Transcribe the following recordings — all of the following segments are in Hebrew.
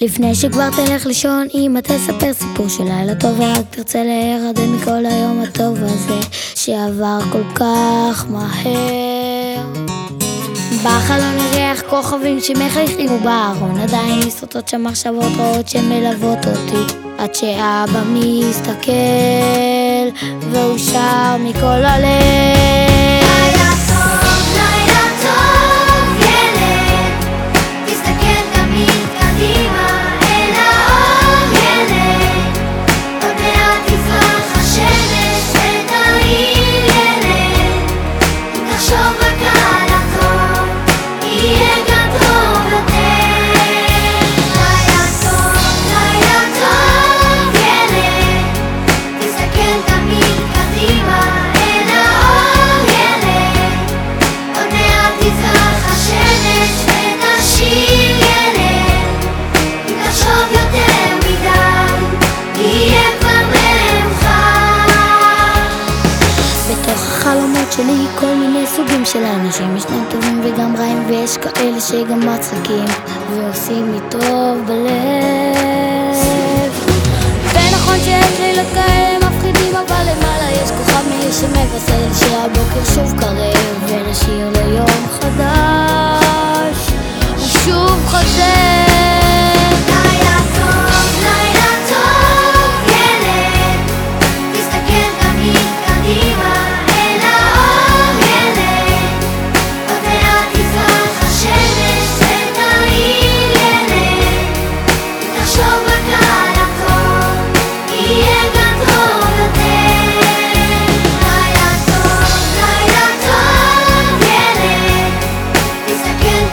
לפני שכבר תלך לישון, אמא תספר סיפור של לילה טוב ורק תרצה להירדם מכל היום הטוב הזה שעבר כל כך מהר. בחלון ירח כוכבים שמחייכים ובארון עדיין מסתות שם מחשבות רעות שמלוות אותי עד שאבא מסתכל והוא שר מכל הלב כל מיני סוגים של אנשים ישנם טובים וגם רעים ויש כאלה שגם מצחיקים ועושים לי טוב בלב. ונכון שיש לילות כאלה מפחידים אבל למעלה יש כוכב מאיר שמבשר שהבוקר שוב קרב ונשאיר ליום חדש. הוא שוב חוזר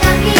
Thank you.